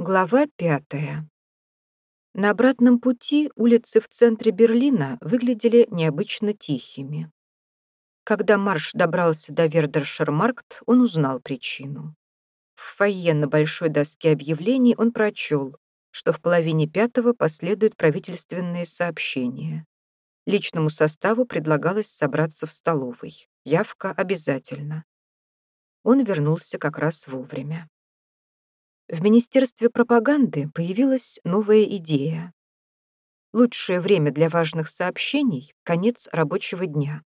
Глава пятая. На обратном пути улицы в центре Берлина выглядели необычно тихими. Когда марш добрался до Вердершермаркт, он узнал причину. В фойе на большой доске объявлений он прочел, что в половине пятого последуют правительственные сообщения. Личному составу предлагалось собраться в столовой. Явка обязательно. Он вернулся как раз вовремя. В Министерстве пропаганды появилась новая идея. Лучшее время для важных сообщений — конец рабочего дня.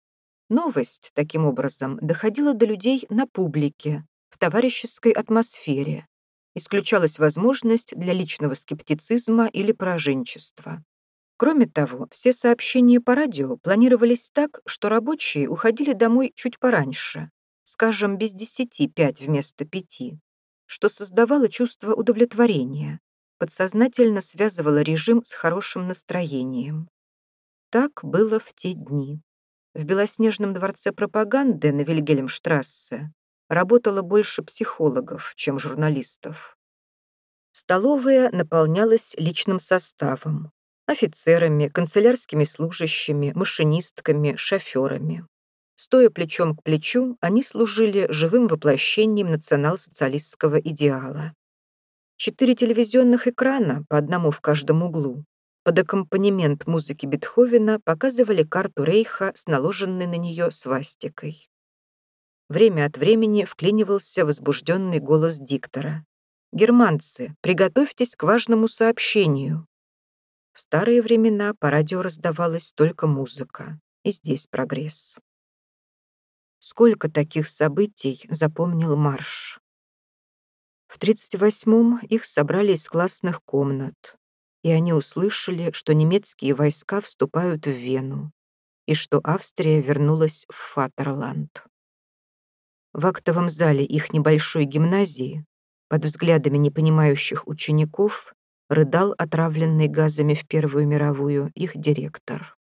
Новость, таким образом, доходила до людей на публике, в товарищеской атмосфере. Исключалась возможность для личного скептицизма или пораженчества. Кроме того, все сообщения по радио планировались так, что рабочие уходили домой чуть пораньше, скажем, без десяти пять вместо пяти что создавало чувство удовлетворения, подсознательно связывало режим с хорошим настроением. Так было в те дни. В Белоснежном дворце пропаганды на Вильгельмштрассе работало больше психологов, чем журналистов. Столовая наполнялась личным составом, офицерами, канцелярскими служащими, машинистками, шоферами. Стоя плечом к плечу, они служили живым воплощением национал-социалистского идеала. Четыре телевизионных экрана, по одному в каждом углу, под аккомпанемент музыки Бетховена показывали карту Рейха с наложенной на нее свастикой. Время от времени вклинивался возбужденный голос диктора. «Германцы, приготовьтесь к важному сообщению». В старые времена по радио раздавалась только музыка, и здесь прогресс. Сколько таких событий запомнил Марш? В 38-м их собрали из классных комнат, и они услышали, что немецкие войска вступают в Вену и что Австрия вернулась в Фатерланд. В актовом зале их небольшой гимназии под взглядами непонимающих учеников рыдал отравленный газами в Первую мировую их директор.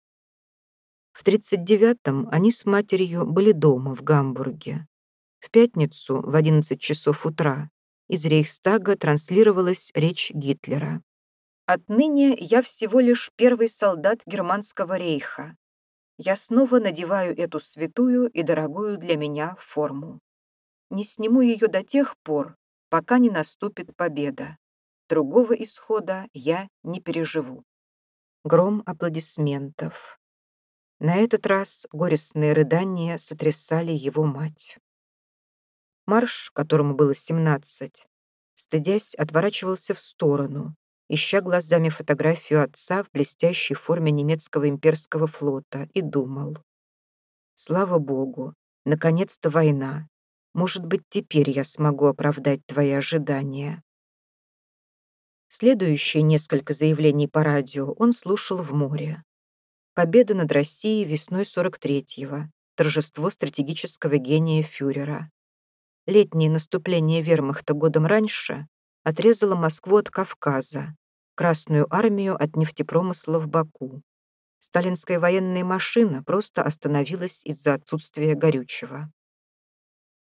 В 39-м они с матерью были дома в Гамбурге. В пятницу в 11 часов утра из Рейхстага транслировалась речь Гитлера. «Отныне я всего лишь первый солдат Германского рейха. Я снова надеваю эту святую и дорогую для меня форму. Не сниму ее до тех пор, пока не наступит победа. Другого исхода я не переживу». Гром аплодисментов. На этот раз горестные рыдания сотрясали его мать. Марш, которому было семнадцать, стыдясь, отворачивался в сторону, ища глазами фотографию отца в блестящей форме немецкого имперского флота, и думал. «Слава Богу, наконец-то война. Может быть, теперь я смогу оправдать твои ожидания». Следующие несколько заявлений по радио он слушал в море. Победа над Россией весной 43-го. Торжество стратегического гения фюрера. Летнее наступление вермахта годом раньше отрезало Москву от Кавказа, Красную армию от нефтепромысла в Баку. Сталинская военная машина просто остановилась из-за отсутствия горючего.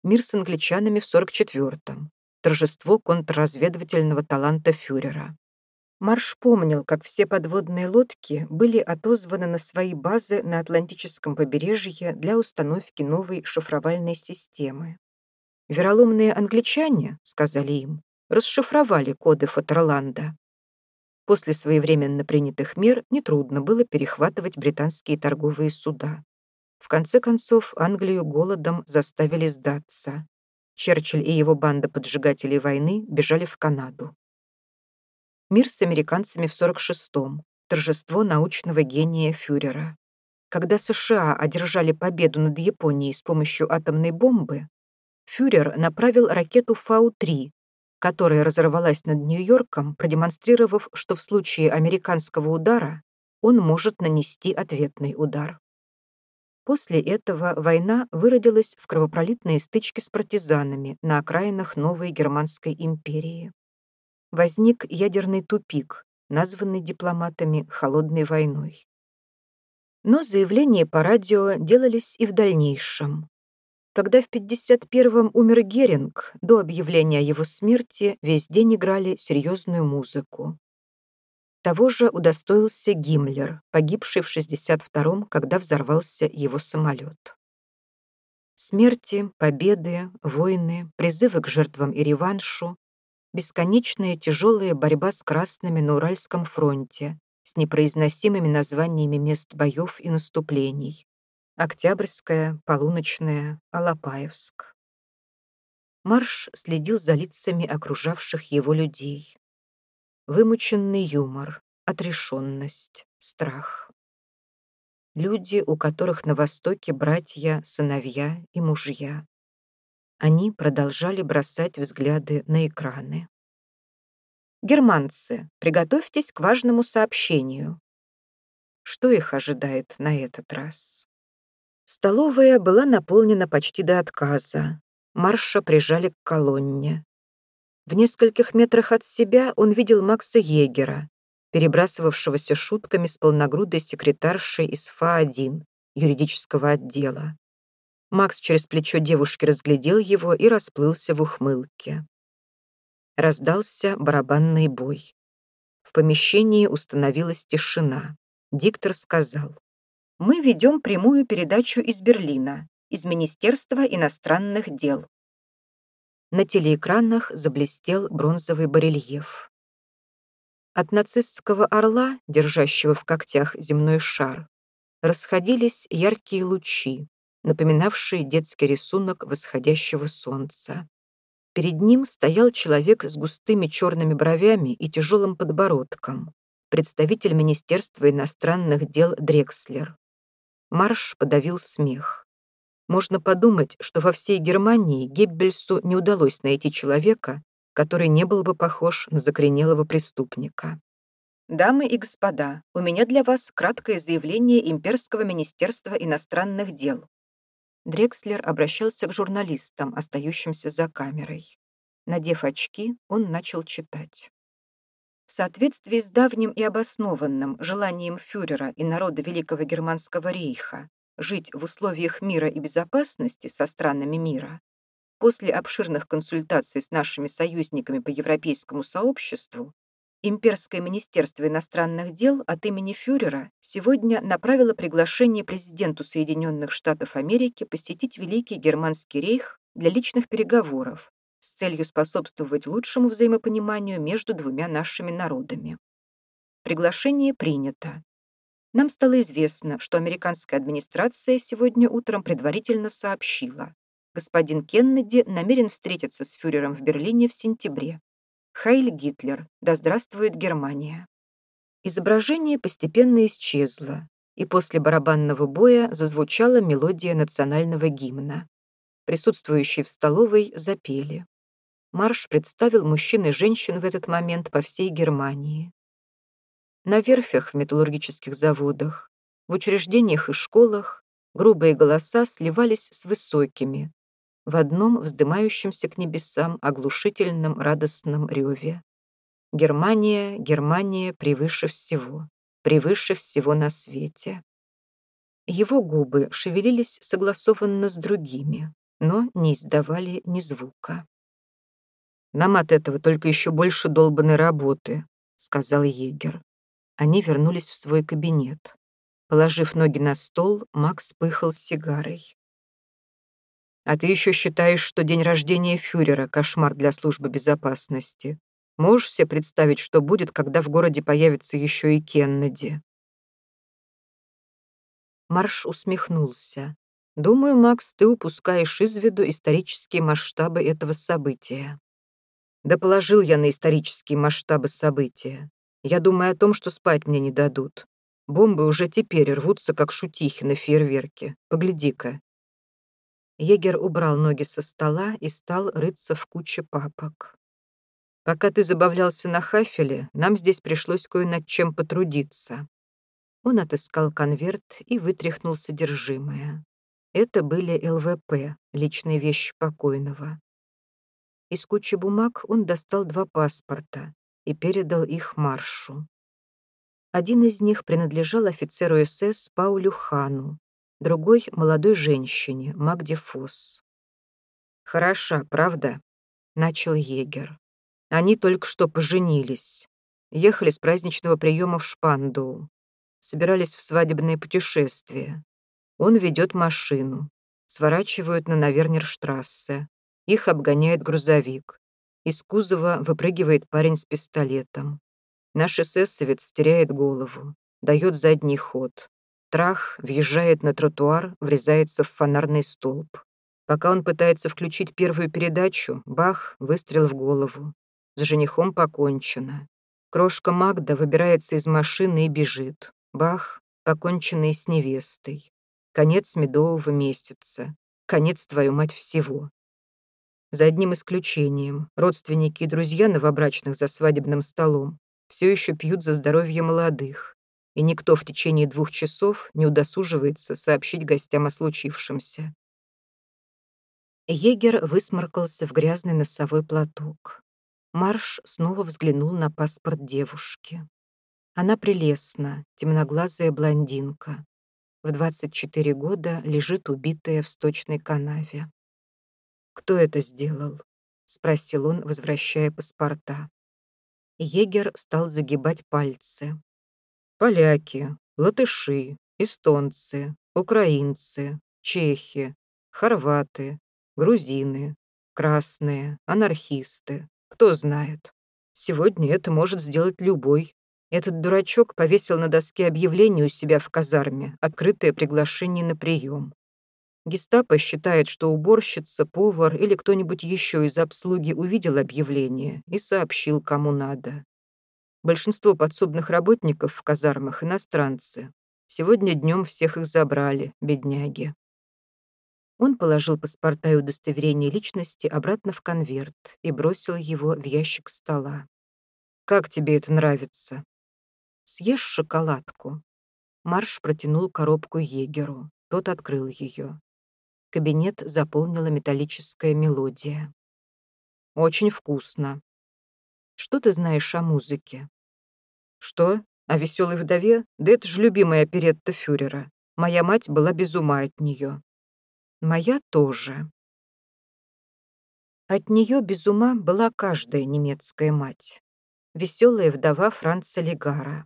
Мир с англичанами в 44-м. Торжество контрразведывательного таланта фюрера. Марш помнил, как все подводные лодки были отозваны на свои базы на Атлантическом побережье для установки новой шифровальной системы. «Вероломные англичане», — сказали им, расшифровали коды Фатерланда. После своевременно принятых мер нетрудно было перехватывать британские торговые суда. В конце концов, Англию голодом заставили сдаться. Черчилль и его банда поджигателей войны бежали в Канаду. Мир с американцами в 46-м. Торжество научного гения фюрера. Когда США одержали победу над Японией с помощью атомной бомбы, фюрер направил ракету Фау-3, которая разорвалась над Нью-Йорком, продемонстрировав, что в случае американского удара он может нанести ответный удар. После этого война выродилась в кровопролитные стычки с партизанами на окраинах новой Германской империи возник ядерный тупик, названный дипломатами «холодной войной». Но заявления по радио делались и в дальнейшем. Когда в 51-м умер Геринг, до объявления его смерти весь день играли серьезную музыку. Того же удостоился Гиммлер, погибший в 62-м, когда взорвался его самолет. Смерти, победы, войны, призывы к жертвам и реваншу, бесконечная тяжелая борьба с красными на Уральском фронте, с непроизносимыми названиями мест боев и наступлений, Октябрьская, Полуночная, Алапаевск. Марш следил за лицами окружавших его людей. Вымученный юмор, отрешенность, страх. Люди, у которых на Востоке братья, сыновья и мужья. Они продолжали бросать взгляды на экраны. «Германцы, приготовьтесь к важному сообщению». Что их ожидает на этот раз? Столовая была наполнена почти до отказа. Марша прижали к колонне. В нескольких метрах от себя он видел Макса Егера, перебрасывавшегося шутками с полногрудой секретаршей из ФА-1 юридического отдела. Макс через плечо девушки разглядел его и расплылся в ухмылке. Раздался барабанный бой. В помещении установилась тишина. Диктор сказал мы ведем прямую передачу из Берлина, из Министерства иностранных дел. На телеэкранах заблестел бронзовый барельеф. От нацистского орла, держащего в когтях земной шар, расходились яркие лучи, напоминавшие детский рисунок восходящего солнца. Перед ним стоял человек с густыми черными бровями и тяжелым подбородком, представитель Министерства иностранных дел Дрекслер. Марш подавил смех. Можно подумать, что во всей Германии Геббельсу не удалось найти человека, который не был бы похож на закоренелого преступника. «Дамы и господа, у меня для вас краткое заявление Имперского министерства иностранных дел». Дрекслер обращался к журналистам, остающимся за камерой. Надев очки, он начал читать. В соответствии с давним и обоснованным желанием фюрера и народа Великого Германского рейха жить в условиях мира и безопасности со странами мира, после обширных консультаций с нашими союзниками по Европейскому сообществу, Имперское министерство иностранных дел от имени фюрера сегодня направило приглашение президенту Соединенных Штатов Америки посетить Великий Германский рейх для личных переговоров с целью способствовать лучшему взаимопониманию между двумя нашими народами. Приглашение принято. Нам стало известно, что американская администрация сегодня утром предварительно сообщила. Господин Кеннеди намерен встретиться с фюрером в Берлине в сентябре. Хайль Гитлер, да здравствует Германия. Изображение постепенно исчезло, и после барабанного боя зазвучала мелодия национального гимна. Присутствующие в столовой запели. Марш представил мужчин и женщин в этот момент по всей Германии. На верфях в металлургических заводах, в учреждениях и школах грубые голоса сливались с высокими, в одном вздымающемся к небесам оглушительном радостном реве. Германия, Германия превыше всего, превыше всего на свете. Его губы шевелились согласованно с другими, но не издавали ни звука. Нам от этого только еще больше долбанной работы», — сказал егер. Они вернулись в свой кабинет. Положив ноги на стол, Макс пыхал сигарой. «А ты еще считаешь, что день рождения фюрера — кошмар для службы безопасности? Можешь себе представить, что будет, когда в городе появится еще и Кеннеди?» Марш усмехнулся. «Думаю, Макс, ты упускаешь из виду исторические масштабы этого события. Да положил я на исторические масштабы события. Я думаю о том, что спать мне не дадут. Бомбы уже теперь рвутся, как шутихи на фейерверке. Погляди-ка». Егер убрал ноги со стола и стал рыться в куче папок. «Пока ты забавлялся на хафеле, нам здесь пришлось кое над чем потрудиться». Он отыскал конверт и вытряхнул содержимое. Это были ЛВП, личные вещи покойного. Из кучи бумаг он достал два паспорта и передал их Маршу. Один из них принадлежал офицеру СС Паулю Хану, другой — молодой женщине, Магде Фосс. «Хороша, правда?» — начал егер. «Они только что поженились. Ехали с праздничного приема в Шпандоу. Собирались в свадебное путешествие. Он ведет машину. Сворачивают на Навернерштрассе. Их обгоняет грузовик. Из кузова выпрыгивает парень с пистолетом. Наш эсэсовец теряет голову, дает задний ход. Трах въезжает на тротуар, врезается в фонарный столб. Пока он пытается включить первую передачу, бах, выстрел в голову. С женихом покончено. Крошка Магда выбирается из машины и бежит. Бах, поконченный с невестой. Конец медового месяца. Конец, твою мать, всего. За одним исключением, родственники и друзья новобрачных за свадебным столом все еще пьют за здоровье молодых, и никто в течение двух часов не удосуживается сообщить гостям о случившемся. Егер высморкался в грязный носовой платок. Марш снова взглянул на паспорт девушки. Она прелестна, темноглазая блондинка. В 24 года лежит убитая в сточной канаве. «Кто это сделал?» — спросил он, возвращая паспорта. Егер стал загибать пальцы. «Поляки, латыши, эстонцы, украинцы, чехи, хорваты, грузины, красные, анархисты. Кто знает. Сегодня это может сделать любой. Этот дурачок повесил на доске объявление у себя в казарме, открытое приглашение на прием. Гестапо считает, что уборщица, повар или кто-нибудь еще из обслуги увидел объявление и сообщил, кому надо. Большинство подсобных работников в казармах — иностранцы. Сегодня днем всех их забрали, бедняги. Он положил паспорта и удостоверение личности обратно в конверт и бросил его в ящик стола. «Как тебе это нравится?» «Съешь шоколадку». Марш протянул коробку егеру. Тот открыл ее. Кабинет заполнила металлическая мелодия. «Очень вкусно. Что ты знаешь о музыке?» «Что? О веселой вдове? Да это же любимая оперетта фюрера. Моя мать была без ума от нее. Моя тоже». От нее без ума была каждая немецкая мать. Веселая вдова Франца Легара.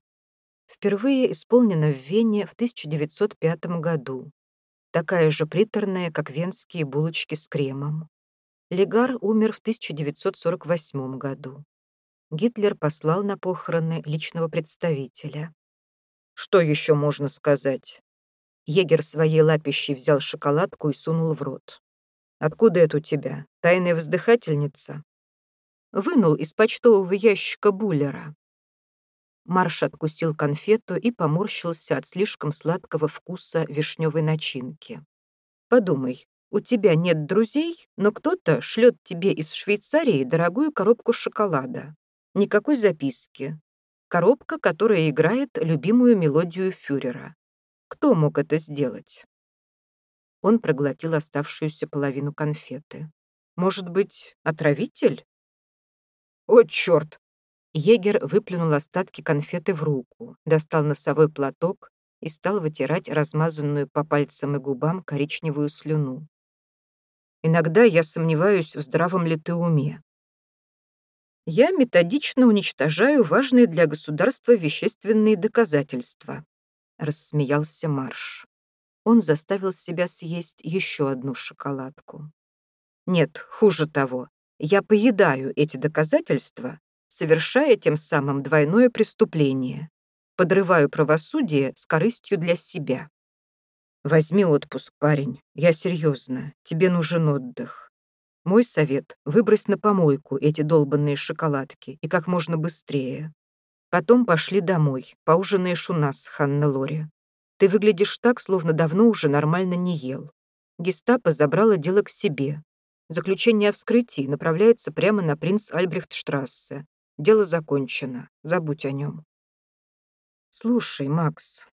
Впервые исполнена в Вене в 1905 году такая же приторная, как венские булочки с кремом. Легар умер в 1948 году. Гитлер послал на похороны личного представителя. Что еще можно сказать? Егер своей лапищей взял шоколадку и сунул в рот. «Откуда это у тебя? Тайная вздыхательница?» Вынул из почтового ящика буллера. Марш откусил конфету и поморщился от слишком сладкого вкуса вишневой начинки. «Подумай, у тебя нет друзей, но кто-то шлет тебе из Швейцарии дорогую коробку шоколада. Никакой записки. Коробка, которая играет любимую мелодию фюрера. Кто мог это сделать?» Он проглотил оставшуюся половину конфеты. «Может быть, отравитель?» «О, черт! Егер выплюнул остатки конфеты в руку, достал носовой платок и стал вытирать размазанную по пальцам и губам коричневую слюну. «Иногда я сомневаюсь, в здравом ли ты уме. Я методично уничтожаю важные для государства вещественные доказательства», — рассмеялся Марш. Он заставил себя съесть еще одну шоколадку. «Нет, хуже того, я поедаю эти доказательства совершая тем самым двойное преступление. Подрываю правосудие с корыстью для себя. Возьми отпуск, парень. Я серьезно. Тебе нужен отдых. Мой совет — выбрось на помойку эти долбанные шоколадки и как можно быстрее. Потом пошли домой, поужинаешь у нас, Ханна Лори. Ты выглядишь так, словно давно уже нормально не ел. Гестапо забрало дело к себе. Заключение о вскрытии направляется прямо на принц Альбрехтштрассе, Дело закончено. Забудь о нем. Слушай, Макс.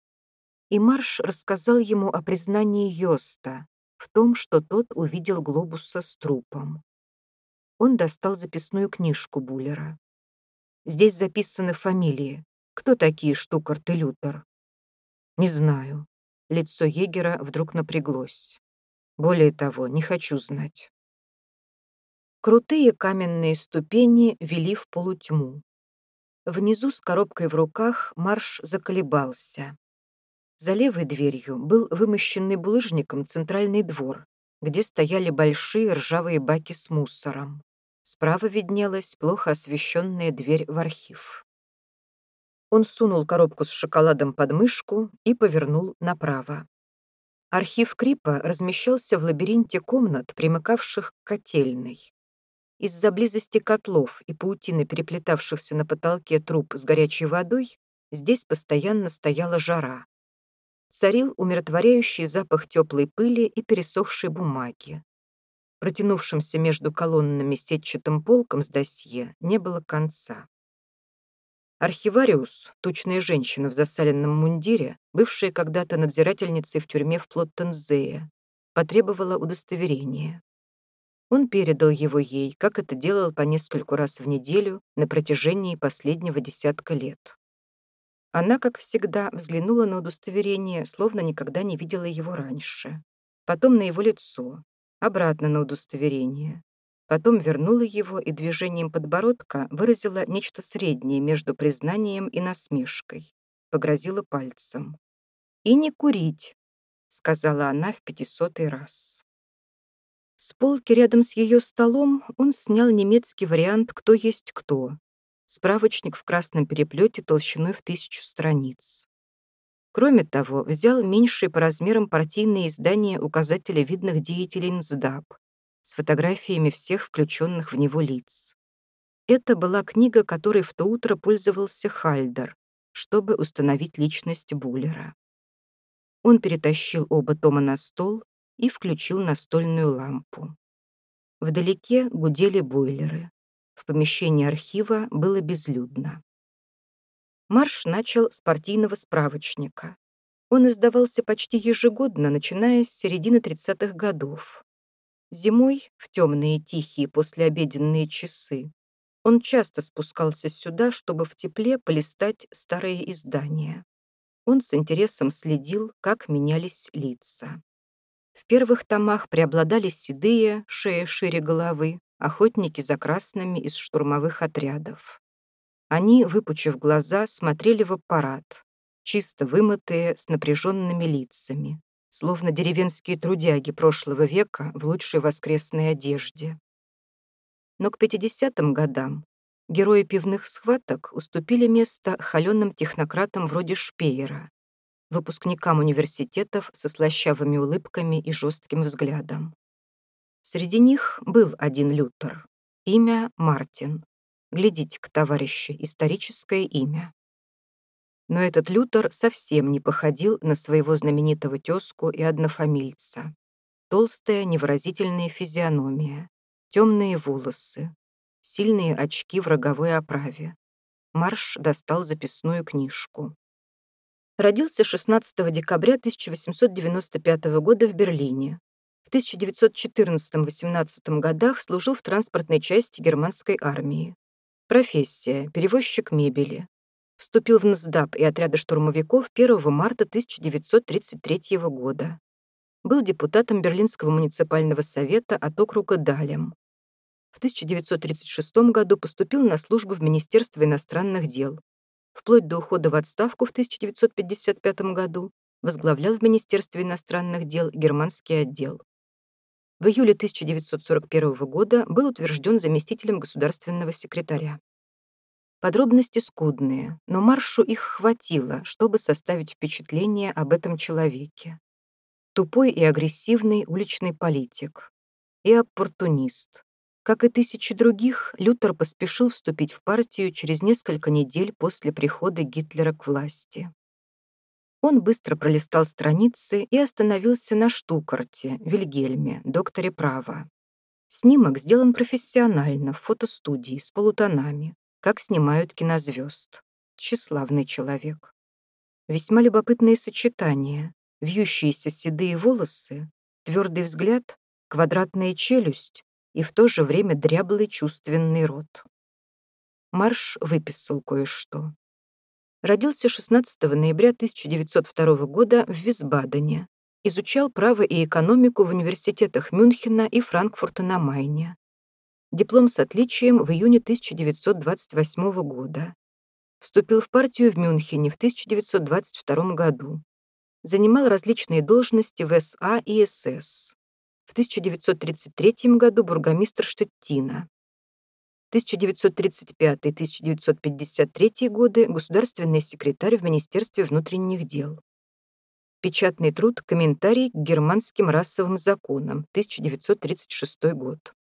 И Марш рассказал ему о признании Йоста в том, что тот увидел глобуса с трупом. Он достал записную книжку Буллера. Здесь записаны фамилии. Кто такие Штукарт и Лютер? Не знаю. Лицо егера вдруг напряглось. Более того, не хочу знать. Крутые каменные ступени вели в полутьму. Внизу с коробкой в руках марш заколебался. За левой дверью был вымощенный булыжником центральный двор, где стояли большие ржавые баки с мусором. Справа виднелась плохо освещенная дверь в архив. Он сунул коробку с шоколадом под мышку и повернул направо. Архив Крипа размещался в лабиринте комнат, примыкавших к котельной. Из-за близости котлов и паутины, переплетавшихся на потолке труб с горячей водой, здесь постоянно стояла жара. Царил умиротворяющий запах теплой пыли и пересохшей бумаги. Протянувшимся между колоннами сетчатым полком с досье не было конца. Архивариус, тучная женщина в засаленном мундире, бывшая когда-то надзирательницей в тюрьме в Плоттензее, потребовала удостоверения. Он передал его ей, как это делал по нескольку раз в неделю на протяжении последнего десятка лет. Она, как всегда, взглянула на удостоверение, словно никогда не видела его раньше. Потом на его лицо, обратно на удостоверение. Потом вернула его и движением подбородка выразила нечто среднее между признанием и насмешкой. Погрозила пальцем. «И не курить», — сказала она в пятисотый раз. С полки рядом с ее столом он снял немецкий вариант «Кто есть кто», справочник в красном переплете толщиной в тысячу страниц. Кроме того, взял меньшие по размерам партийные издания указателя видных деятелей НСДАП с фотографиями всех включенных в него лиц. Это была книга, которой в то утро пользовался Хальдер, чтобы установить личность Буллера. Он перетащил оба тома на стол и включил настольную лампу. Вдалеке гудели бойлеры. В помещении архива было безлюдно. Марш начал с партийного справочника. Он издавался почти ежегодно, начиная с середины 30-х годов. Зимой, в темные тихие послеобеденные часы, он часто спускался сюда, чтобы в тепле полистать старые издания. Он с интересом следил, как менялись лица. В первых томах преобладали седые, шея шире головы, охотники за красными из штурмовых отрядов. Они, выпучив глаза, смотрели в аппарат, чисто вымытые, с напряженными лицами, словно деревенские трудяги прошлого века в лучшей воскресной одежде. Но к 50-м годам герои пивных схваток уступили место холеным технократам вроде Шпеера, выпускникам университетов со слащавыми улыбками и жестким взглядом. Среди них был один Лютер. Имя Мартин. Глядите-ка, товарищи, историческое имя. Но этот Лютер совсем не походил на своего знаменитого тезку и однофамильца. Толстая, невыразительная физиономия, темные волосы, сильные очки в роговой оправе. Марш достал записную книжку родился 16 декабря 1895 года в Берлине. В 1914-18 годах служил в транспортной части германской армии. Профессия – перевозчик мебели. Вступил в НСДАП и отряды штурмовиков 1 марта 1933 года. Был депутатом Берлинского муниципального совета от округа Далем. В 1936 году поступил на службу в Министерство иностранных дел, вплоть до ухода в отставку в 1955 году, возглавлял в Министерстве иностранных дел германский отдел. В июле 1941 года был утвержден заместителем государственного секретаря. Подробности скудные, но Маршу их хватило, чтобы составить впечатление об этом человеке. Тупой и агрессивный уличный политик. И оппортунист, как и тысячи других, Лютер поспешил вступить в партию через несколько недель после прихода Гитлера к власти. Он быстро пролистал страницы и остановился на Штукарте, Вильгельме, докторе права. Снимок сделан профессионально, в фотостудии, с полутонами, как снимают кинозвезд. Тщеславный человек. Весьма любопытные сочетания. Вьющиеся седые волосы, твердый взгляд, квадратная челюсть, и в то же время дряблый чувственный рот. Марш выписал кое-что. Родился 16 ноября 1902 года в Висбадене. Изучал право и экономику в университетах Мюнхена и Франкфурта на Майне. Диплом с отличием в июне 1928 года. Вступил в партию в Мюнхене в 1922 году. Занимал различные должности в СА и СС. В 1933 году бургомистр Штеттина. 1935-1953 годы государственный секретарь в Министерстве внутренних дел. Печатный труд «Комментарий к германским расовым законам», 1936 год.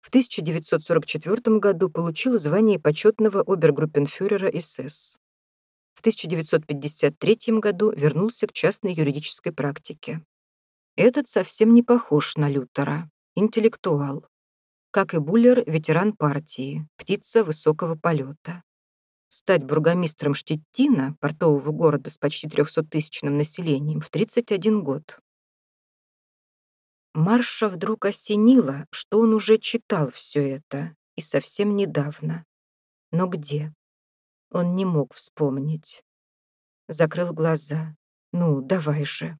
В 1944 году получил звание почетного обергруппенфюрера СС. В 1953 году вернулся к частной юридической практике. Этот совсем не похож на Лютера, интеллектуал. Как и Буллер, ветеран партии, птица высокого полета. Стать бургомистром Штеттина, портового города с почти 300-тысячным населением, в 31 год. Марша вдруг осенило, что он уже читал все это, и совсем недавно. Но где? Он не мог вспомнить. Закрыл глаза. «Ну, давай же».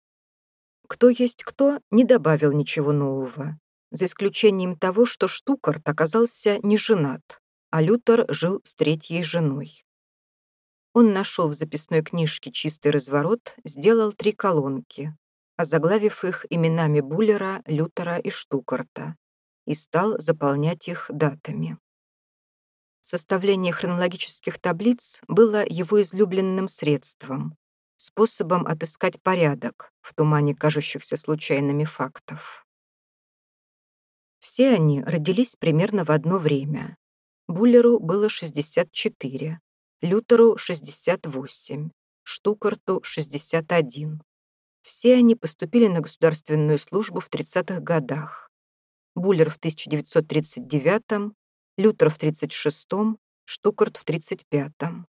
Кто есть кто, не добавил ничего нового, за исключением того, что Штукарт оказался не женат, а Лютер жил с третьей женой. Он нашел в записной книжке чистый разворот, сделал три колонки, озаглавив их именами Буллера, Лютера и Штукарта, и стал заполнять их датами. Составление хронологических таблиц было его излюбленным средством, способом отыскать порядок в тумане кажущихся случайными фактов. Все они родились примерно в одно время. Буллеру было 64, Лютеру — 68, Штукарту — 61. Все они поступили на государственную службу в 30-х годах. Буллер в 1939, Лютер в 36-м, Штукарт в 35-м.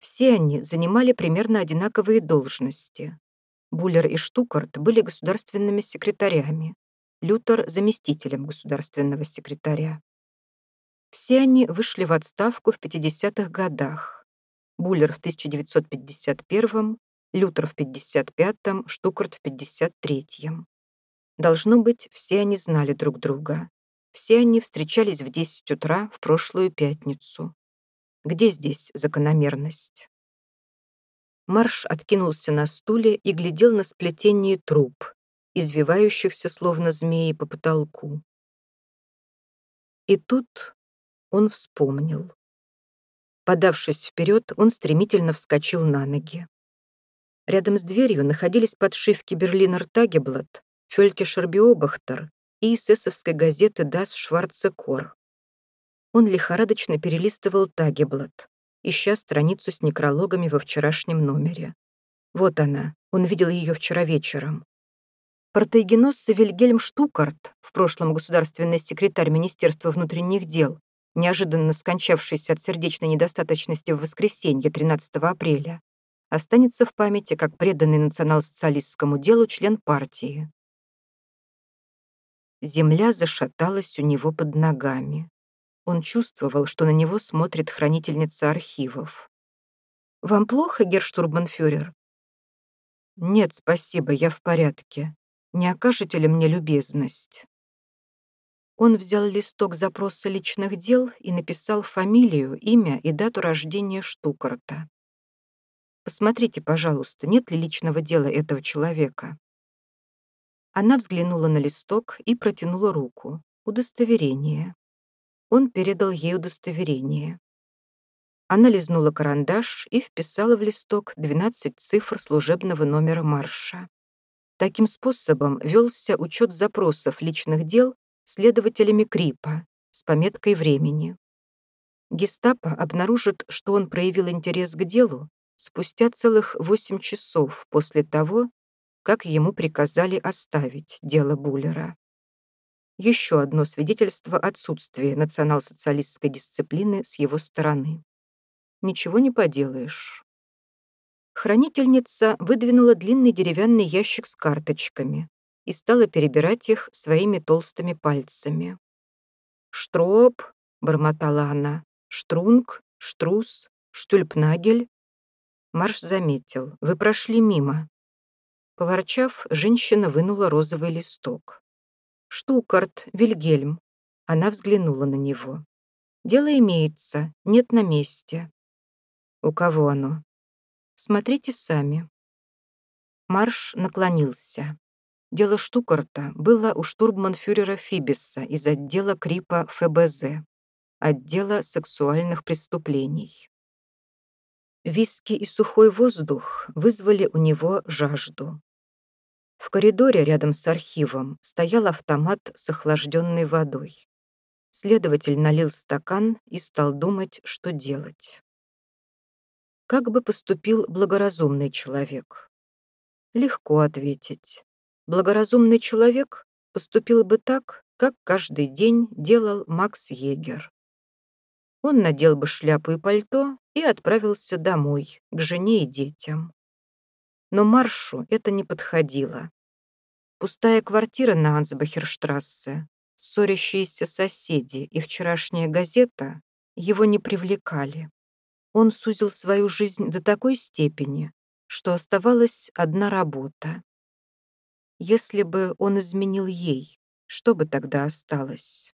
Все они занимали примерно одинаковые должности. Буллер и Штукарт были государственными секретарями, Лютер — заместителем государственного секретаря. Все они вышли в отставку в 50-х годах. Буллер в 1951-м, Лютер в 55-м, Штукарт в 53-м. Должно быть, все они знали друг друга. Все они встречались в 10 утра в прошлую пятницу. Где здесь закономерность? Марш откинулся на стуле и глядел на сплетение труб, извивающихся словно змеи по потолку. И тут он вспомнил. Подавшись вперед, он стремительно вскочил на ноги. Рядом с дверью находились подшивки Берлинер Тагеблат, Фелькишер Биобахтер и эсэсовской газеты «Дас Шварце Кор». Он лихорадочно перелистывал Тагеблат, ища страницу с некрологами во вчерашнем номере. Вот она, он видел ее вчера вечером. Протеигеносца Вильгельм Штукарт, в прошлом государственный секретарь Министерства внутренних дел, неожиданно скончавшийся от сердечной недостаточности в воскресенье 13 апреля, останется в памяти как преданный национал-социалистскому делу член партии. Земля зашаталась у него под ногами. Он чувствовал, что на него смотрит хранительница архивов. «Вам плохо, герштурбанфюрер?» «Нет, спасибо, я в порядке. Не окажете ли мне любезность?» Он взял листок запроса личных дел и написал фамилию, имя и дату рождения Штукарта. «Посмотрите, пожалуйста, нет ли личного дела этого человека?» Она взглянула на листок и протянула руку. Удостоверение. Он передал ей удостоверение. Она лизнула карандаш и вписала в листок 12 цифр служебного номера марша. Таким способом велся учет запросов личных дел следователями Крипа с пометкой времени. Гестапо обнаружит, что он проявил интерес к делу спустя целых 8 часов после того, как ему приказали оставить дело Буллера. Еще одно свидетельство отсутствия национал-социалистской дисциплины с его стороны. Ничего не поделаешь. Хранительница выдвинула длинный деревянный ящик с карточками, и стала перебирать их своими толстыми пальцами. «Штроп», — бормотала она, «штрунг, штрус, штюльпнагель, Марш заметил. «Вы прошли мимо». Поворчав, женщина вынула розовый листок. «Штукарт, Вильгельм». Она взглянула на него. «Дело имеется, нет на месте». «У кого оно?» «Смотрите сами». Марш наклонился. Дело Штукарта было у штурманфюрера Фибиса из отдела Крипа ФБЗ, отдела сексуальных преступлений. Виски и сухой воздух вызвали у него жажду. В коридоре рядом с архивом стоял автомат с охлажденной водой. Следователь налил стакан и стал думать, что делать. Как бы поступил благоразумный человек? Легко ответить. Благоразумный человек поступил бы так, как каждый день делал Макс Егер. Он надел бы шляпу и пальто и отправился домой, к жене и детям. Но Маршу это не подходило. Пустая квартира на Ансбахерштрассе, ссорящиеся соседи и вчерашняя газета его не привлекали. Он сузил свою жизнь до такой степени, что оставалась одна работа если бы он изменил ей, что бы тогда осталось?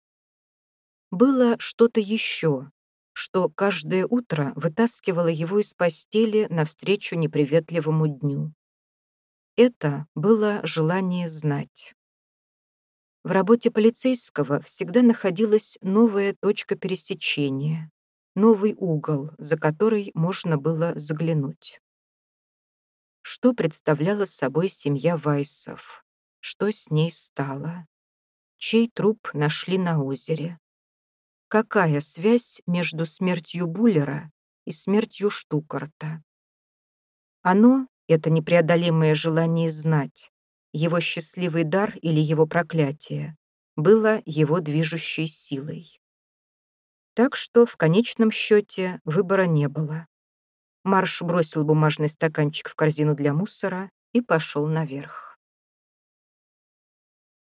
Было что-то еще, что каждое утро вытаскивало его из постели навстречу неприветливому дню. Это было желание знать. В работе полицейского всегда находилась новая точка пересечения, новый угол, за который можно было заглянуть что представляла собой семья Вайсов, что с ней стало, чей труп нашли на озере, какая связь между смертью Буллера и смертью Штукарта. Оно, это непреодолимое желание знать, его счастливый дар или его проклятие, было его движущей силой. Так что в конечном счете выбора не было. Марш бросил бумажный стаканчик в корзину для мусора и пошел наверх.